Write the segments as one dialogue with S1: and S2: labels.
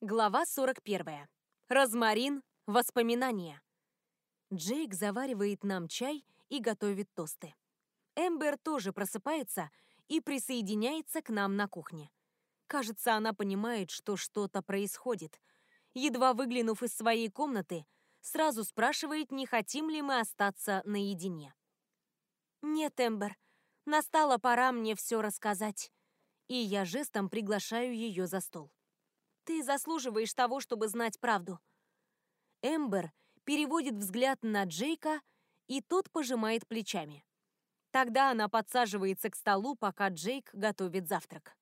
S1: Глава 41. Розмарин. Воспоминания. Джейк заваривает нам чай и готовит тосты. Эмбер тоже просыпается и присоединяется к нам на кухне. Кажется, она понимает, что что-то происходит. Едва выглянув из своей комнаты, сразу спрашивает, не хотим ли мы остаться наедине. «Нет, Эмбер, настала пора мне все рассказать». И я жестом приглашаю ее за стол. Ты заслуживаешь того, чтобы знать правду. Эмбер переводит взгляд на Джейка, и тот пожимает плечами. Тогда она подсаживается к столу, пока Джейк готовит завтрак.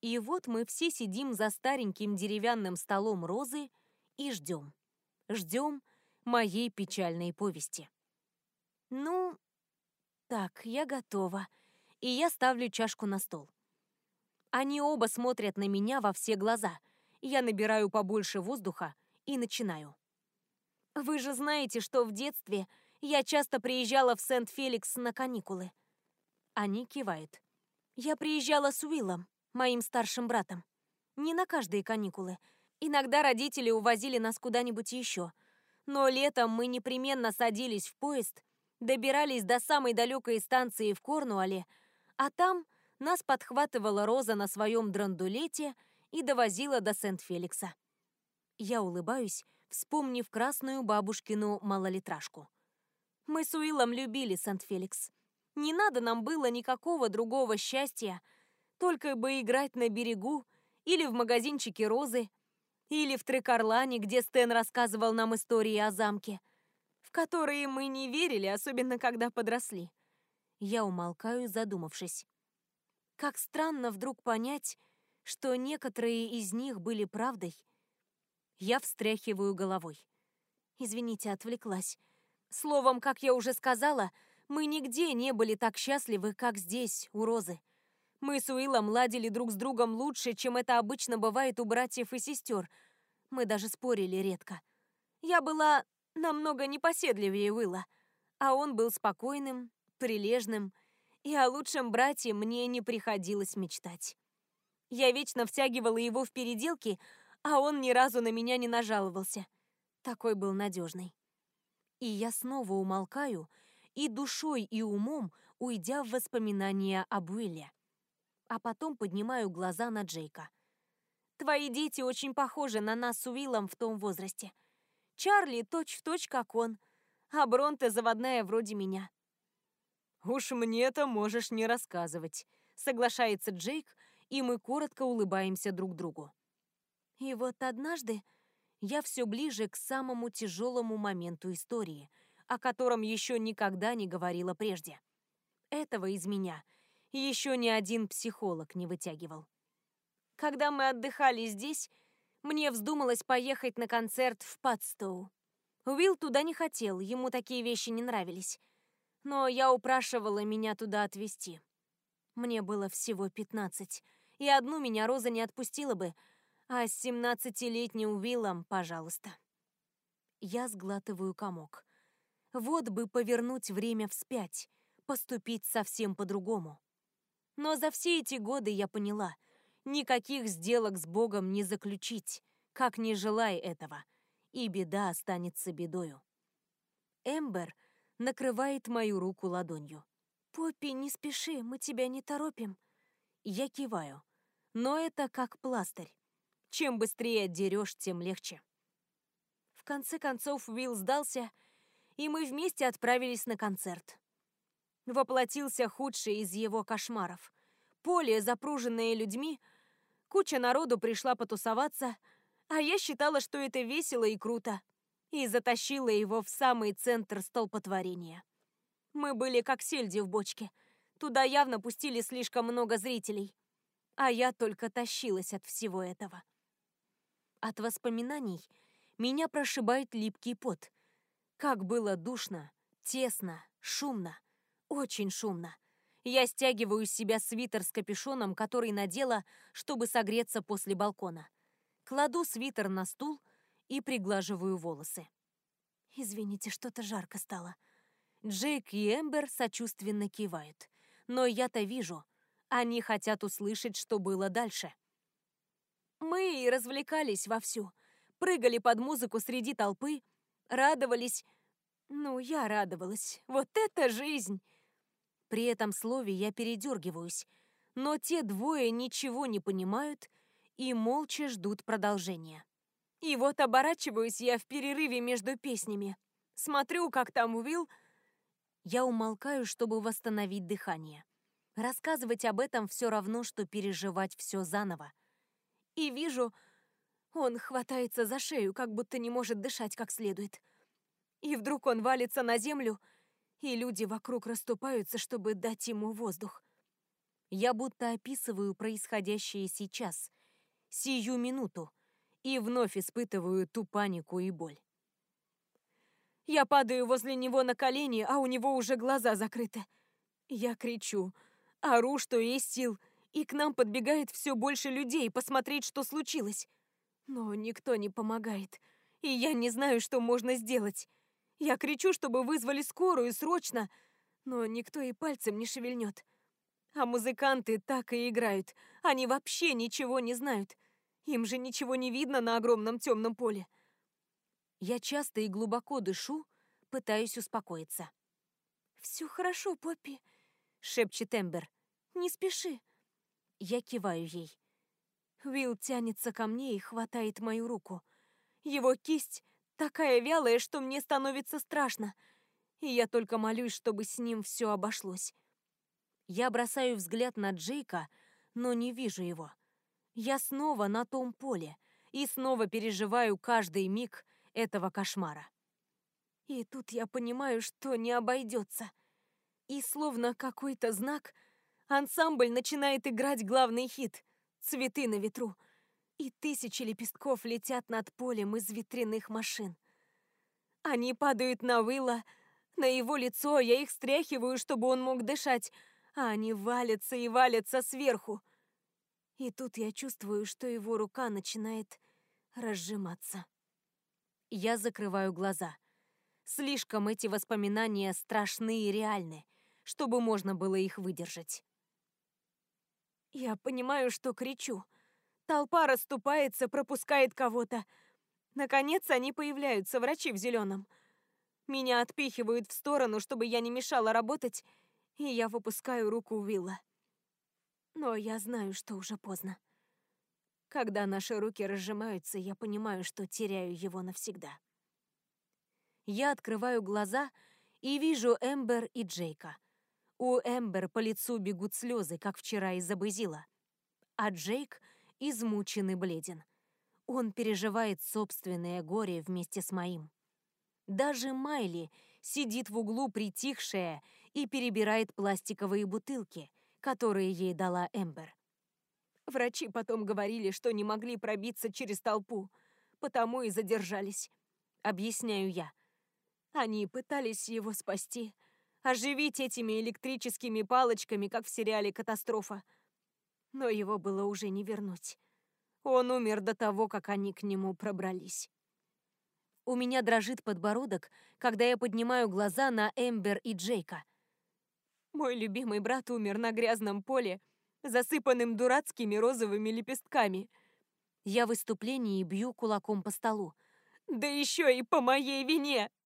S1: И вот мы все сидим за стареньким деревянным столом Розы и ждем. Ждем моей печальной повести. Ну, так, я готова. И я ставлю чашку на стол. Они оба смотрят на меня во все глаза. Я набираю побольше воздуха и начинаю. Вы же знаете, что в детстве я часто приезжала в Сент-Феликс на каникулы. Они кивают. Я приезжала с Уиллом, моим старшим братом. Не на каждые каникулы. Иногда родители увозили нас куда-нибудь еще. Но летом мы непременно садились в поезд, добирались до самой далекой станции в Корнуолле, а там нас подхватывала Роза на своем драндулете и довозила до Сент-Феликса. Я улыбаюсь, вспомнив красную бабушкину малолитражку. Мы с Уиллом любили Сент-Феликс. Не надо нам было никакого другого счастья, только бы играть на берегу или в магазинчике Розы, или в Трекарлане, где Стэн рассказывал нам истории о замке, в которые мы не верили, особенно когда подросли. Я умолкаю, задумавшись. Как странно вдруг понять, что некоторые из них были правдой. Я встряхиваю головой. Извините, отвлеклась. Словом, как я уже сказала, мы нигде не были так счастливы, как здесь, у Розы. Мы с Уиллом ладили друг с другом лучше, чем это обычно бывает у братьев и сестер. Мы даже спорили редко. Я была намного непоседливее Уилла, а он был спокойным, прилежным и о лучшем брате мне не приходилось мечтать. Я вечно втягивала его в переделки, а он ни разу на меня не нажаловался. Такой был надежный. И я снова умолкаю, и душой, и умом уйдя в воспоминания об Уилле. А потом поднимаю глаза на Джейка. «Твои дети очень похожи на нас с Уиллом в том возрасте. Чарли точь-в-точь, точь, как он, а Бронте заводная вроде меня.
S2: «Уж мне-то можешь не рассказывать», — соглашается Джейк, и мы коротко улыбаемся друг другу.
S1: И вот однажды я все ближе к самому тяжелому моменту истории, о котором еще никогда не говорила прежде. Этого из меня еще ни один психолог не вытягивал. Когда мы отдыхали здесь, мне вздумалось поехать на концерт в Падстоу. Уилл туда не хотел, ему такие вещи не нравились но я упрашивала меня туда отвезти. Мне было всего пятнадцать, и одну меня Роза не отпустила бы, а с семнадцатилетним Уиллом, пожалуйста. Я сглатываю комок. Вот бы повернуть время вспять, поступить совсем по-другому. Но за все эти годы я поняла, никаких сделок с Богом не заключить, как не желай этого, и беда останется бедою. Эмбер — накрывает мою руку ладонью. «Поппи, не спеши, мы тебя не торопим». Я киваю, но это как пластырь. Чем быстрее отдерешь, тем легче. В конце концов Уилл сдался, и мы вместе отправились на концерт. Воплотился худший из его кошмаров. Поле, запруженное людьми, куча народу пришла потусоваться, а я считала, что это весело и круто и затащила его в самый центр столпотворения. Мы были как сельди в бочке. Туда явно пустили слишком много зрителей. А я только тащилась от всего этого. От воспоминаний меня прошибает липкий пот. Как было душно, тесно, шумно, очень шумно. Я стягиваю с себя свитер с капюшоном, который надела, чтобы согреться после балкона. Кладу свитер на стул и приглаживаю волосы. Извините, что-то жарко стало. Джейк и Эмбер сочувственно кивают. Но я-то вижу, они хотят услышать, что было дальше. Мы и развлекались вовсю. Прыгали под музыку среди толпы, радовались. Ну, я радовалась. Вот это жизнь! При этом слове я передергиваюсь, но те двое ничего не понимают и молча ждут продолжения. И вот оборачиваюсь я в перерыве между песнями. Смотрю, как там Уилл. Я умолкаю, чтобы восстановить дыхание. Рассказывать об этом все равно, что переживать все заново. И вижу, он хватается за шею, как будто не может дышать как следует. И вдруг он валится на землю, и люди вокруг расступаются, чтобы дать ему воздух. Я будто описываю происходящее сейчас, сию минуту, и вновь испытываю ту панику и боль. Я падаю возле него на колени, а у него уже глаза закрыты. Я кричу, ору, что есть сил, и к нам подбегает все больше людей посмотреть, что случилось. Но никто не помогает, и я не знаю, что можно сделать. Я кричу, чтобы вызвали скорую срочно, но никто и пальцем не шевельнет. А музыканты так и играют, они вообще ничего не знают. Им же ничего не видно на огромном темном поле. Я часто и глубоко дышу, пытаюсь успокоиться. «Все хорошо, Поппи», — шепчет Эмбер. «Не спеши». Я киваю ей. Уилл тянется ко мне и хватает мою руку. Его кисть такая вялая, что мне становится страшно, и я только молюсь, чтобы с ним все обошлось. Я бросаю взгляд на Джейка, но не вижу его. Я снова на том поле и снова переживаю каждый миг этого кошмара. И тут я понимаю, что не обойдется. И словно какой-то знак, ансамбль начинает играть главный хит «Цветы на ветру», и тысячи лепестков летят над полем из ветряных машин. Они падают на Уилла, на его лицо, я их стряхиваю, чтобы он мог дышать, а они валятся и валятся сверху. И тут я чувствую, что его рука начинает разжиматься. Я закрываю глаза. Слишком эти воспоминания страшны и реальны, чтобы можно было их выдержать. Я понимаю, что кричу. Толпа расступается, пропускает кого-то. Наконец они появляются, врачи в зеленом. Меня отпихивают в сторону, чтобы я не мешала работать, и я выпускаю руку Уилла. Но я знаю, что уже поздно. Когда наши руки разжимаются, я понимаю, что теряю его навсегда. Я открываю глаза и вижу Эмбер и Джейка. У Эмбер по лицу бегут слезы, как вчера из-за Базила. А Джейк измучен и бледен. Он переживает собственное горе вместе с моим. Даже Майли сидит в углу притихшая и перебирает пластиковые бутылки, которые ей дала Эмбер. Врачи потом говорили, что не могли пробиться через толпу, потому и задержались. Объясняю я. Они пытались его спасти, оживить этими электрическими палочками, как в сериале «Катастрофа». Но его было уже не вернуть. Он умер до того, как они к нему пробрались. У меня дрожит подбородок, когда я поднимаю глаза на Эмбер и Джейка. Мой любимый брат умер на грязном поле, засыпанным дурацкими розовыми лепестками. Я в выступлении бью кулаком по столу. Да еще и по моей вине!